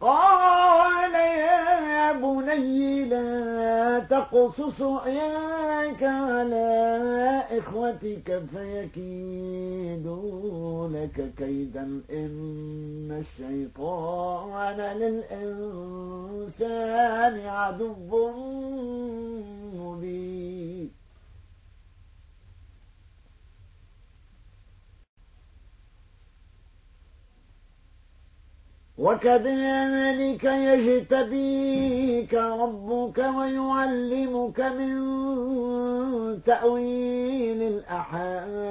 قال يا بني لا تقصص رؤياك على إخوتك فيكيدوا لك كيدا. إن الشيطان للإنسان عدو مبين. وكذلك يجتبيك ربك ويعلمك من تأويل الأحاديث.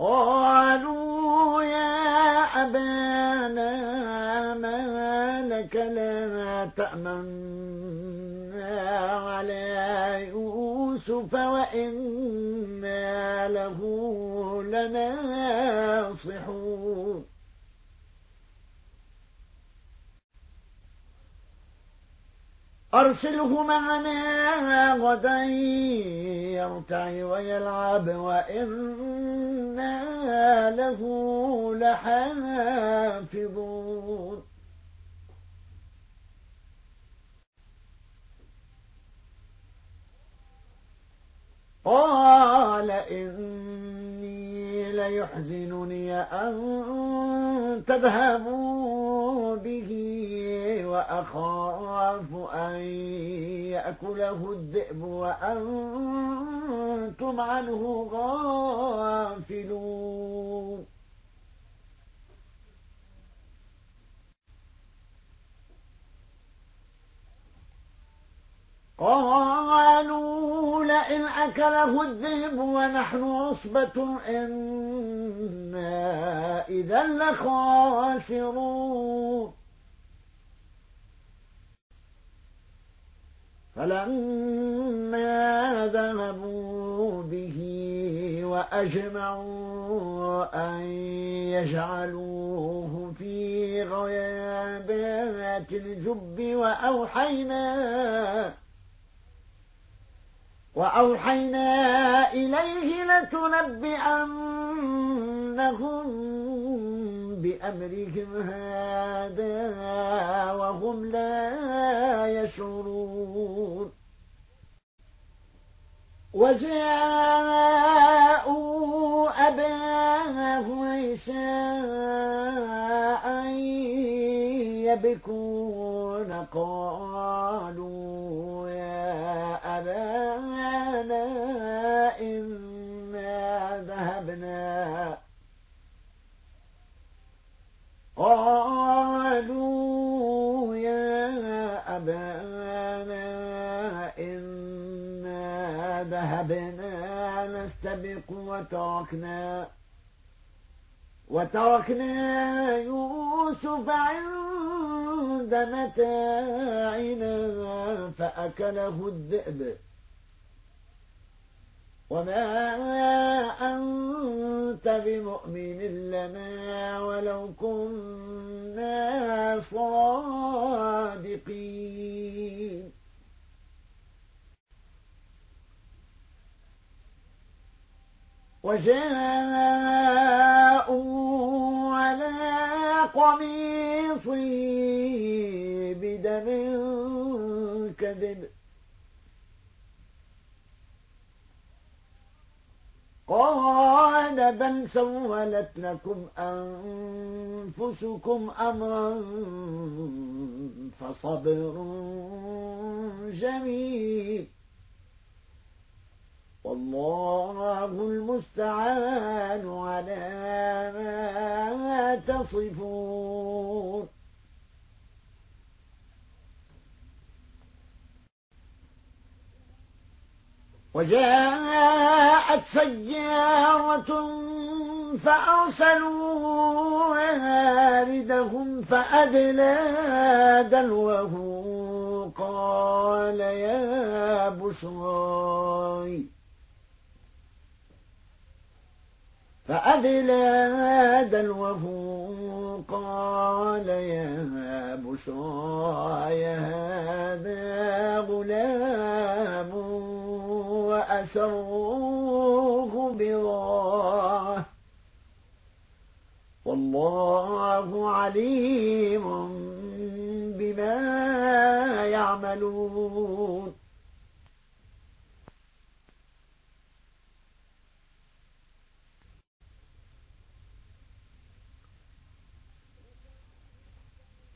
قالوا يا أبانا ما لك لا تأمنا على يوسف وإنا له لناصحون. أرسله معنا غدا يرتع ويلعب وإنا له لحافظون. قال إني ليحزنني أن تذهبوا به وأخاف أن يأكله الذئب وأنتم عنه غافلون. قالوا لئن أكله الذئب ونحن عصبة إنا إذا لخاسرون. فلما ذهبوا به وأجمعوا أن يجعلوه في غيابات الجب وأوحينا وأوحينا إليه لتنبئنهم بأمرهم هذا وهم لا يشعرون. وجاءوا أباه عشاء يبكون قالوا أبانا إنا ذهبنا. قالوا يا أبانا إنا ذهبنا نستبق وتركنا. وتركنا يوسف عند متاعنا فأكله الذئب. وما أنت بمؤمن لنا ولو كنا صادقين. وجاءوا على قميصي بدم كذب قال بل سولت لكم أنفسكم أمرا فصبر جميل والله المستعان على ما تصفون. وجاءت سيارة فأرسلوا واردهم فأدلى دلوه. قال يا فأدلى دلوه قال يا بشراي هذا غلام وأسروه بضاعة. والله عليم بما يعملون.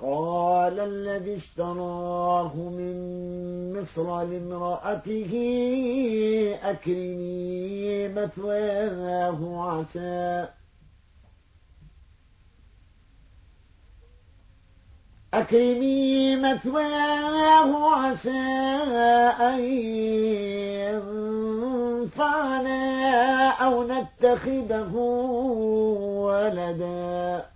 وقال الذي اشتراه من مصر لامرأته أكرمي مثواه عسى. أكرمي مثواه عسى أن ينفعنا أو نتخذه ولداً.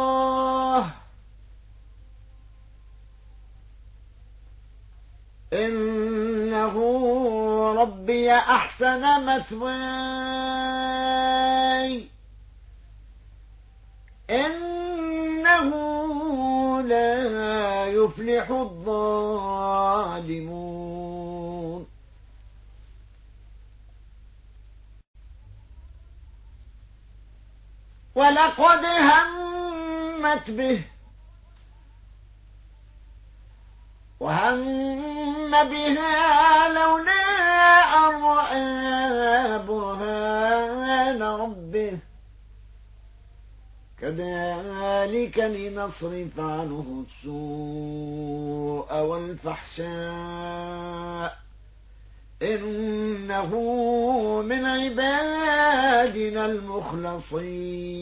إنه ربي أحسن مثواي. إنه لا يفلح الظالمون. ولقد همت به وهم بها لولا برهان ربه كذلك لنصرف عنه السوء والفحشاء إنه من عبادنا المخلصين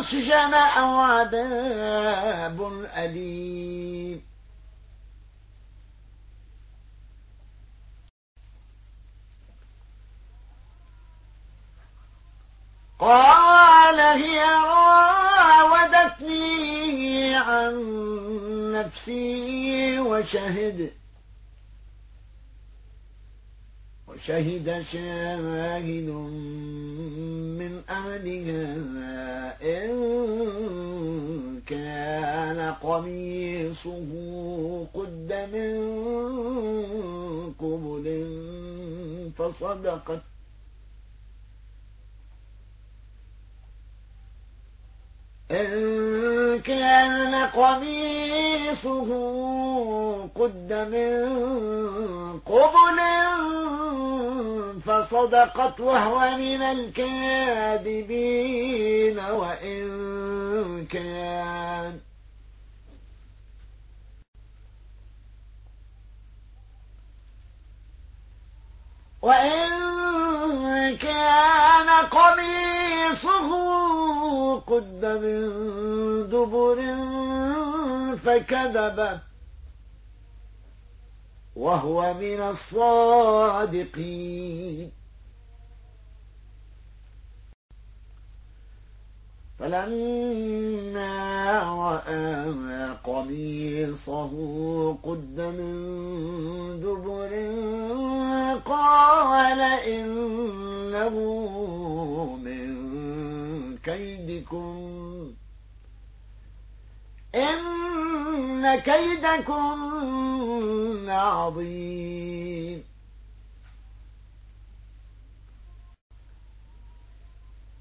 يسجن أو عذاب أليم. قال هي راودتني عن نفسي وشهد وشهد شاهد من أهلها إن كان قميصه قد من قبل فصدقت إن كان قميصه قد من قبل فصدقت وهو من الكاذبين وإن كان وإن كان قميصه قد من دبر فكذب وهو من الصادقين. فلما رأى قميصه قد من دبر قال إنه من كيدكم. إن كيدكم عظيم.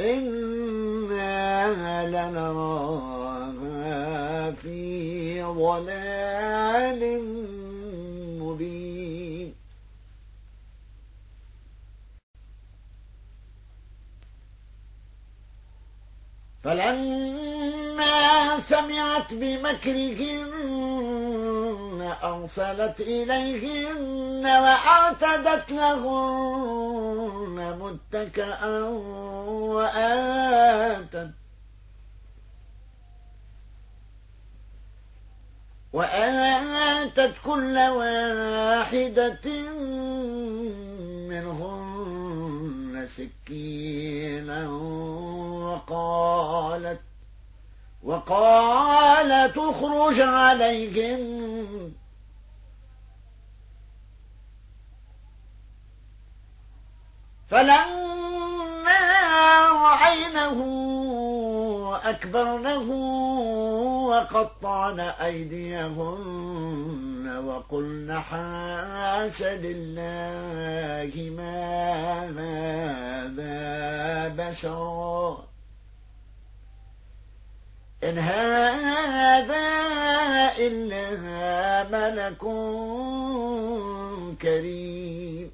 إنا لنراها في ضلال مبين فلما سمعت بمكرهن أرسلت إليهن وأعتدت لهن متكئا وآتت وآتت كل واحدة منهن سكينا وقالت وقالت اخرج عليهم فلما رأينه أكبرنه وقطعن أيديهن وقلن حاش لله ما هذا بشرا إن هذا إلا ملك كريم.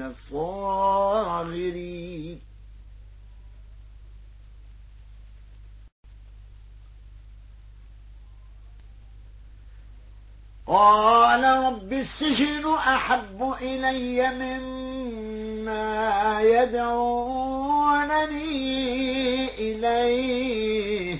من الصاغرين. قال رب السجن أحب إلي مما يدعونني إليه.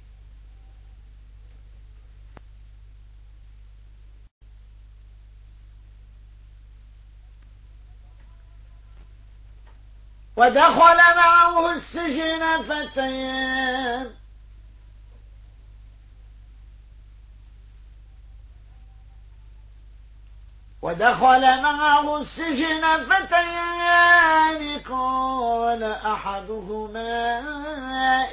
ودخل معه السجن فتيان. ودخل معه السجن فتيان. قال أحدهما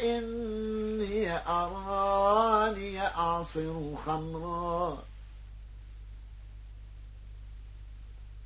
إني أراني أعصر خمرا.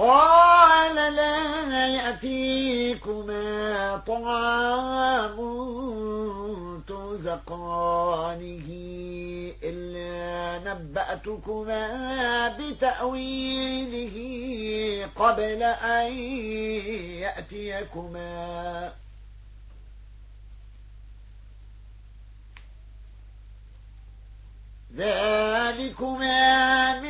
قال لا يأتيكما طعام ترزقانه إلا نبأتكما بتأويله قبل أن يأتيكما. ذلكما مما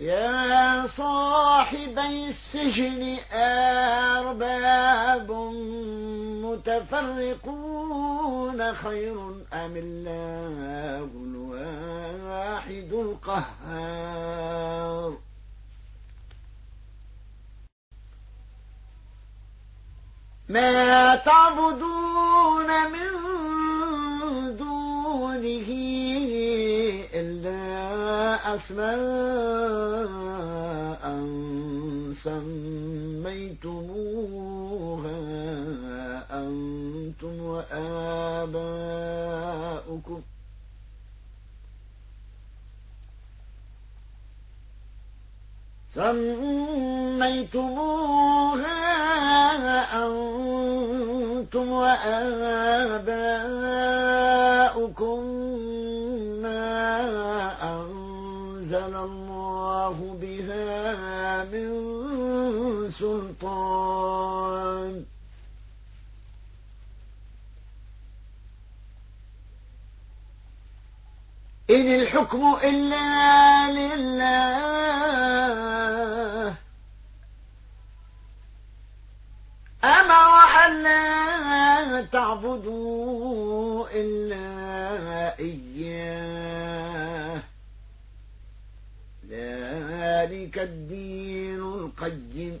يا صاحبي السجن أرباب متفرقون خير أم الله الواحد القهار؟ ما تعبدون من دونه إلا أسماء سميتموها أنتم وآباؤكم. سميتموها أنتم وآباؤكم. سلطان. إن الحكم إلا لله. أمر أن لا تعبدوا إلا إياه. ذلك الدين القيم.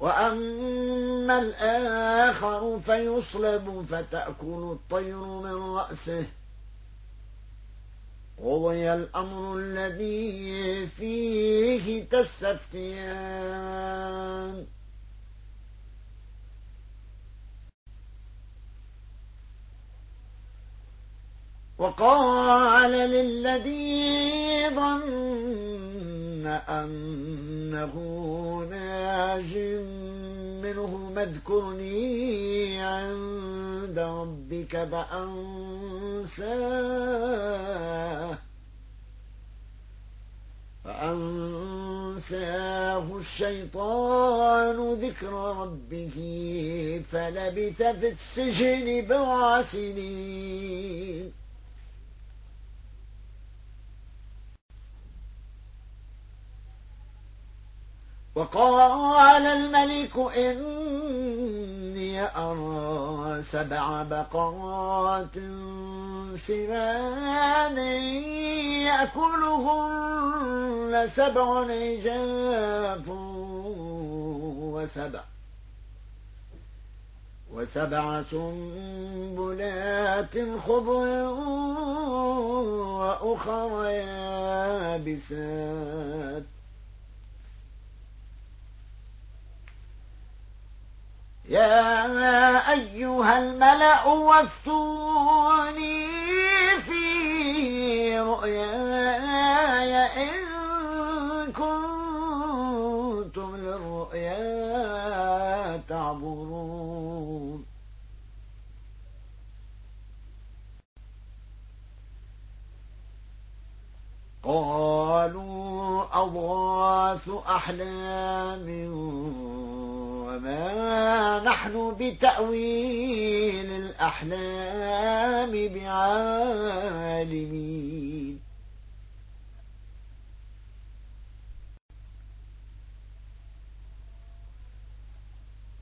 وأما الآخر فيصلب فتأكل الطير من رأسه. قضي الأمر الذي فيه تستفتيان. وقال للذي ظن أنه ناج منه اذكرني عند ربك فأنساه. فأنساه الشيطان ذكر ربه فلبث في السجن بضع سنين. وقال الملك إني أرى سبع بقرات سمان يأكلهن سبع عجاف وسبع وسبع سنبلات خضر وأخر يابسات يا أيها الملأ وافتوني في رؤياي إن كنتم للرؤيا تعبرون. قالوا أضغاث أحلام وما نحن بتأويل الأحلام بعالمين.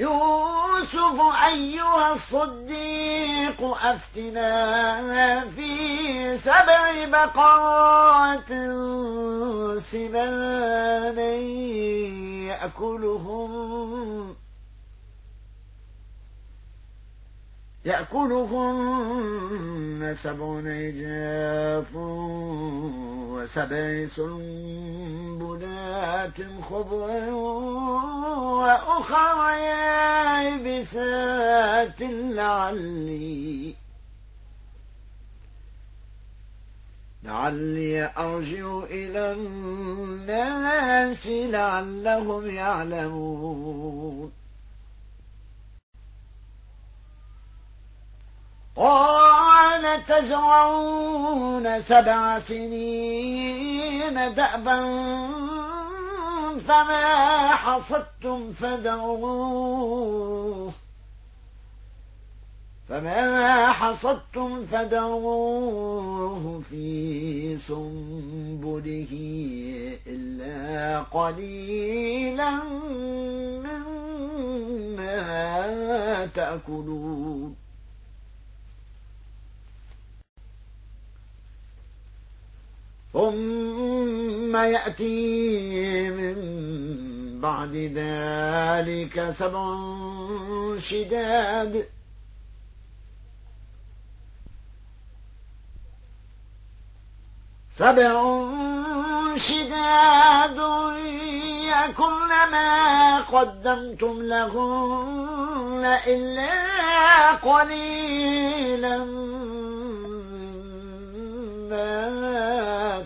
يوسف أيها الصديق أفتنا في سبع بقرات سمان يأكلهم يأكلهن سبع عجاف وسبع سنبلات خضر وأخر يابسات لعلي لعلي أرجع إلى الناس لعلهم يعلمون قال تزرعون سبع سنين دأبا فما حصدتم فدعوه. فما حصدتم فدعوه في سنبله إلا قليلا مما تأكلون. ثم يأتي من بعد ذلك سبع شداد. سبع شداد يكن ما قدمتم لهن إلا قليلا.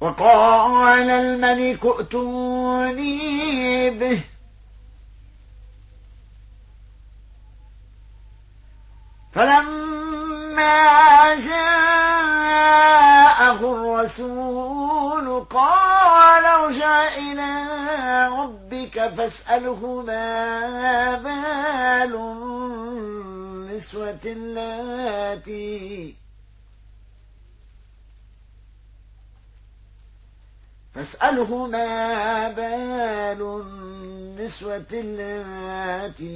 وقال الملك ائتوني به. فلما جاءه الرسول قال ارجع إلى ربك فاسأله ما بال النسوة التي فاسأله ما بال النسوة اللاتي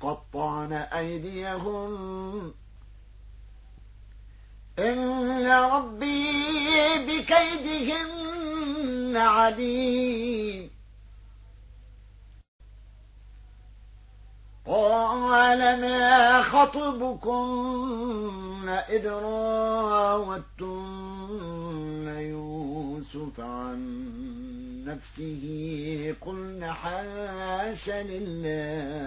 قطعن أيديهم. إن ربي بكيدهن عليم. قال ما خطبكن إذ راوتن يوسف عن نفسه قلن حاش لله.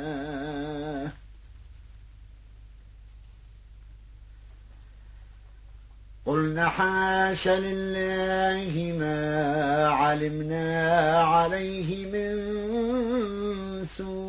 قلنا حاش لله ما علمنا عليه من سوء.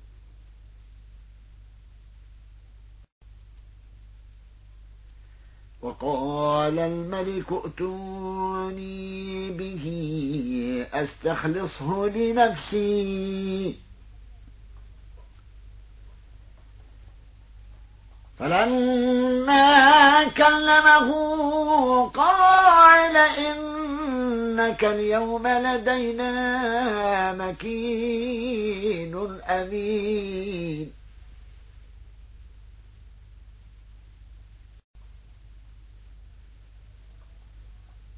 وقال الملك ائتوني به أستخلصه لنفسي. فلما كلمه قال إنك اليوم لدينا مكين أمين.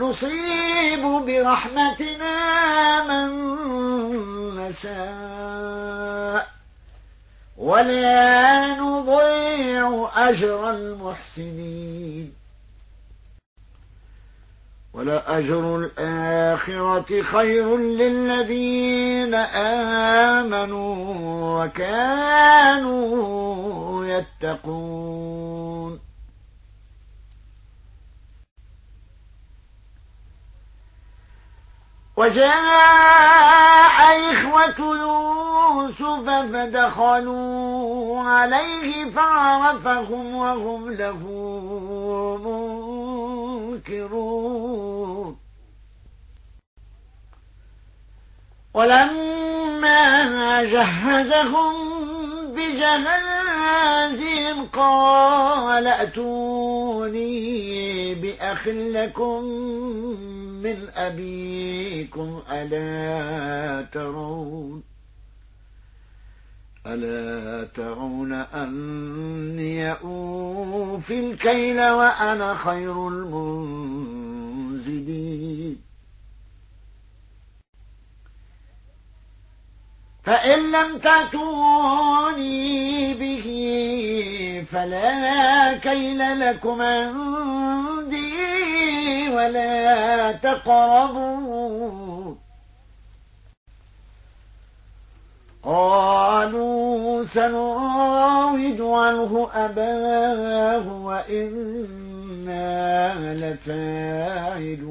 نصيب برحمتنا من نشاء. ولا نضيع أجر المحسنين. ولأجر الآخرة خير للذين آمنوا وكانوا يتقون. وجاء إخوة يوسف فدخلوا عليه فعرفهم وهم له منكرون. ولما جهزهم بجهازهم قال ائتوني بأخ لكم من أبيكم ألا ترون ألا ترون أني أوفي الكيل وأنا خير المنزلين فإن لم تأتوني به فلا كيل لكم عندي ولا تقربون قالوا سنراود عنه أباه وإنا لفاعلون.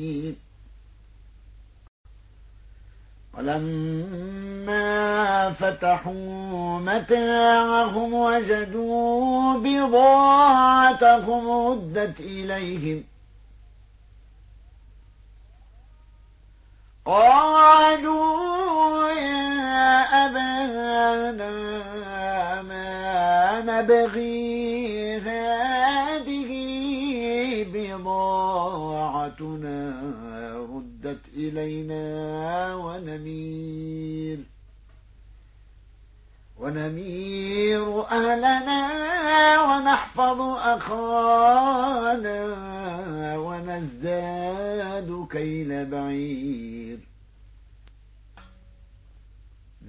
ولما فتحوا متاعهم وجدوا بضاعتهم ردت إليهم. قالوا يا أبانا ما نبغي هذه بضاعتنا ردت إلينا ونمير. ونمير أهلنا ونحفظ أخانا ونزداد كيل بعير.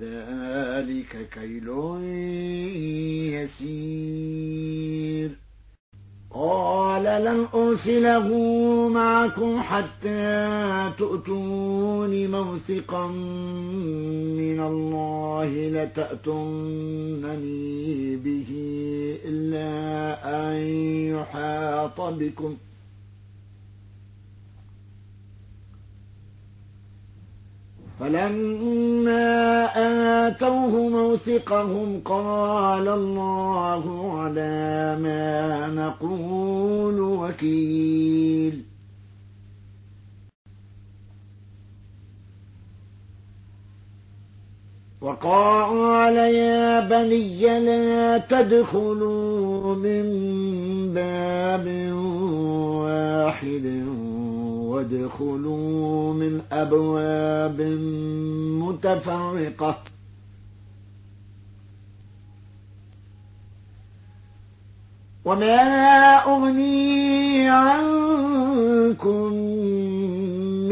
ذلك كيل يسير. قال لن أرسله معكم حتى تؤتون موثقا من الله لتأتونني به إلا أن يحاط بكم ۖ فلما آتوه موثقهم قال الله على ما نقول وكيل. وقال يا بني لا تدخلوا من باب واحد. وادخلوا من أبواب متفرقة. وما أغني عنكم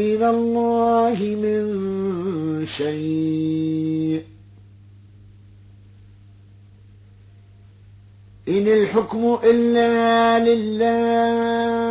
من الله من شيء. إن الحكم إلا لله.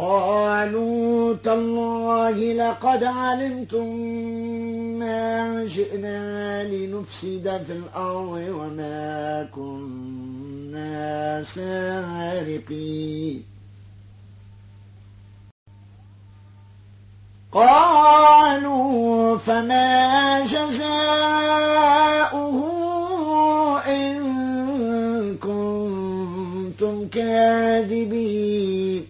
قالوا تالله لقد علمتم ما جئنا لنفسد في الأرض وما كنا سارقين. قالوا فما جزاؤه إن كنتم كاذبين.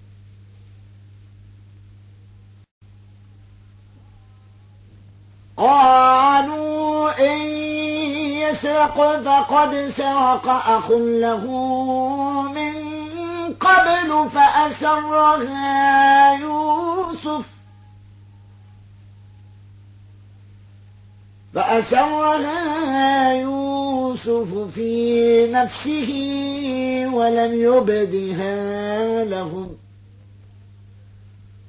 قالوا إن يسرق فقد سرق أخ له من قبل فأسرها يوسف. فأسرها يوسف في نفسه ولم يبدها لهم.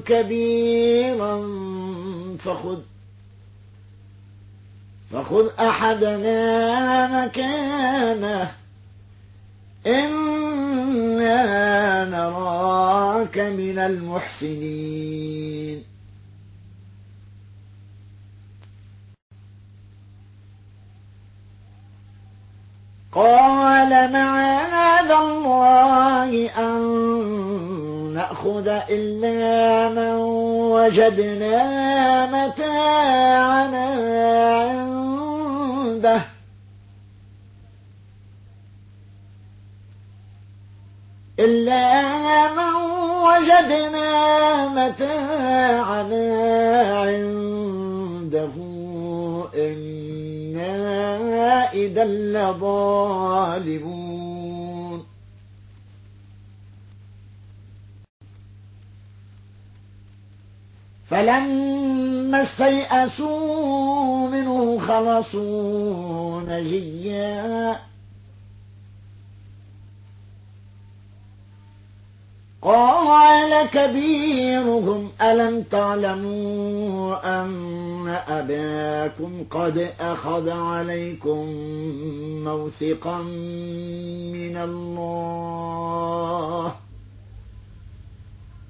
كبيرا فخذ فخذ أحدنا مكانه إن وما نراك من المحسنين. قال معاذ الله أن نأخذ إلا من وجدنا متاعنا عنده. إلا من وجدنا متاعنا عنده. إنا إذا لظالمون. فلما استيئسوا منه خلصوا نجيا. قال كبيرهم ألم تعلموا أن أباكم قد أخذ عليكم موثقا من الله؟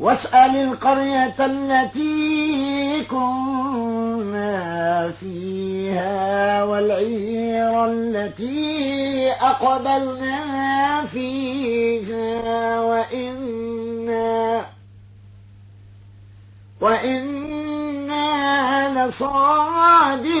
واسأل القرية التي كنا فيها والعير التي أقبلنا فيها وإنا وإنا لصادقون.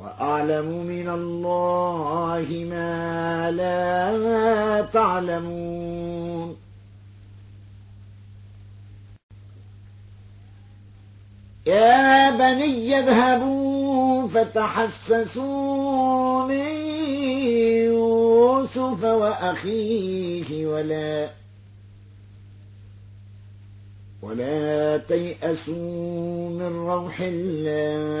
وأعلم من الله ما لا تعلمون. يا بني اذهبوا فتحسسوا من يوسف وأخيه ولا ولا تيأسوا من روح الله.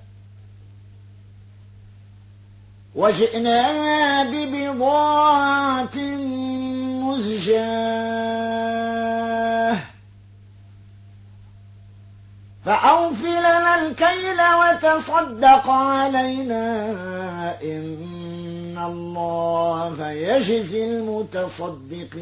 وجئنا ببضاعة مزجاة. فأوف لنا الكيل وتصدق علينا إن الله يجزي المتصدقين.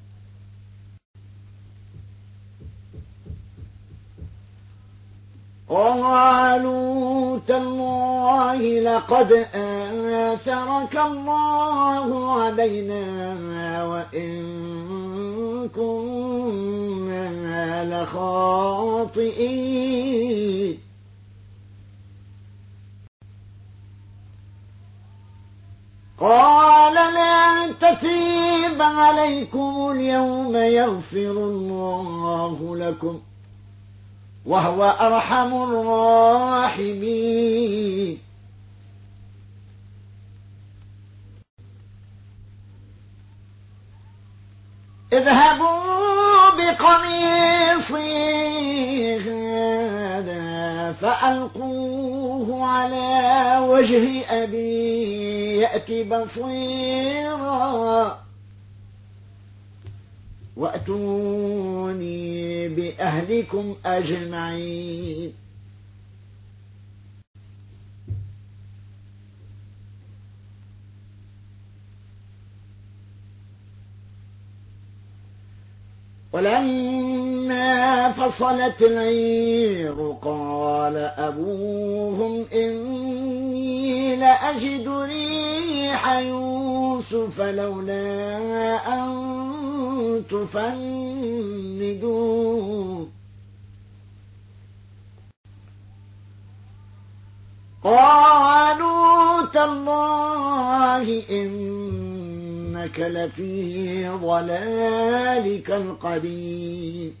قالوا تالله لقد آثرك الله علينا وإن كنا لخاطئين. قال لا تثيب عليكم اليوم يغفر الله لكم. وهو أرحم الراحمين. اذهبوا بقميصي هذا فألقوه على وجه أبي يأتي بصيراً. وأتوني بأهلكم أجمعين. ولما فصلت العير قال أبوهم إني لأجد ريح يوسف لولا أن تفندون قالوا تالله إنك لفي ضلالك القديم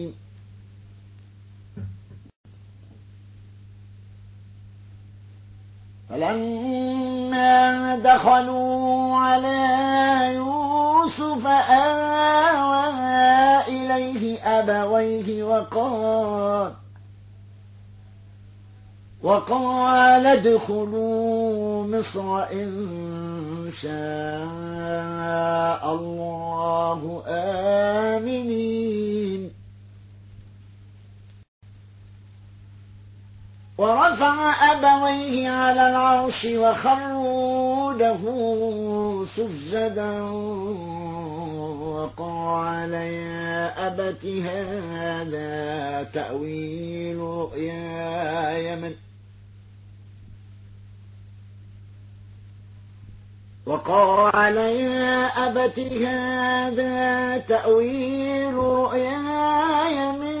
فلما دخلوا على يوسف آوى إليه أبويه وقال وقال ادخلوا مصر إن شاء الله آمنين. ورفع أبويه على العرش وخروا له سجدا وقال يا أبت هذا تأويل رؤياي من وقال يا أبت هذا تأويل رؤياي من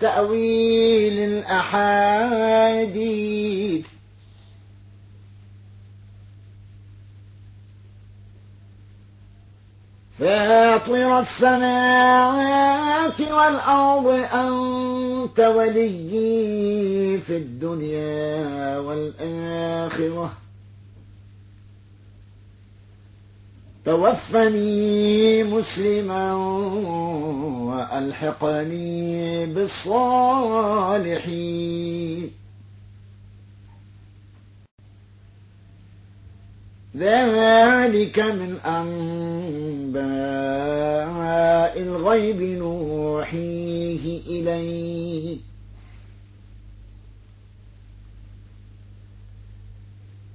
تأويل الأحاديث. فاطر السماوات والأرض أنت وليي في الدنيا والآخرة. توفني مسلما وألحقني بالصالحين. ذلك من أنباء الغيب نوحيه إليه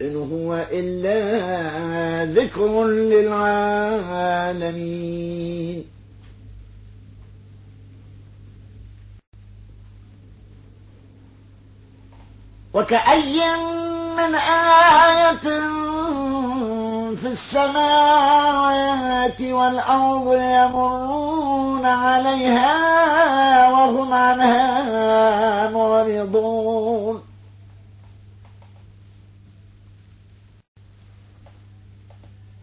إن هو إلا ذكر للعالمين. وكأي من آية في السماوات والأرض يمرون عليها وهم عنها معرضون.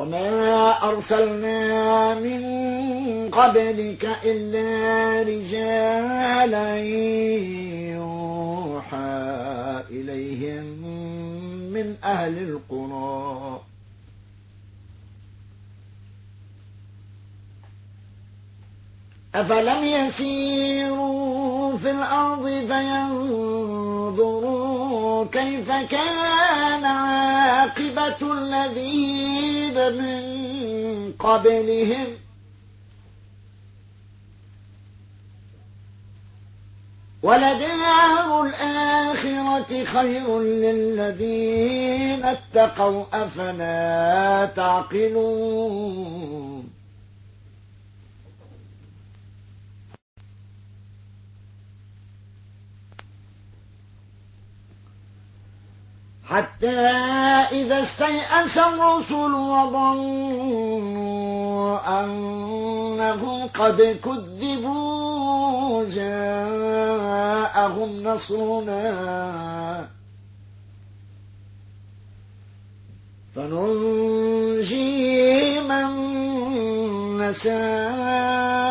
وما أرسلنا من قبلك إلا رجالا يوحى إليهم من أهل القرى. أفلم يسيروا في الأرض فينظروا كيف كان عاقبة الذين من قبلهم؟ ولدار الآخرة خير للذين اتقوا أفلا تعقلون؟ حتى إذا استيأس الرسل وظنوا أنهم قد كذبوا جاءهم نصرنا. فننجي من نشاء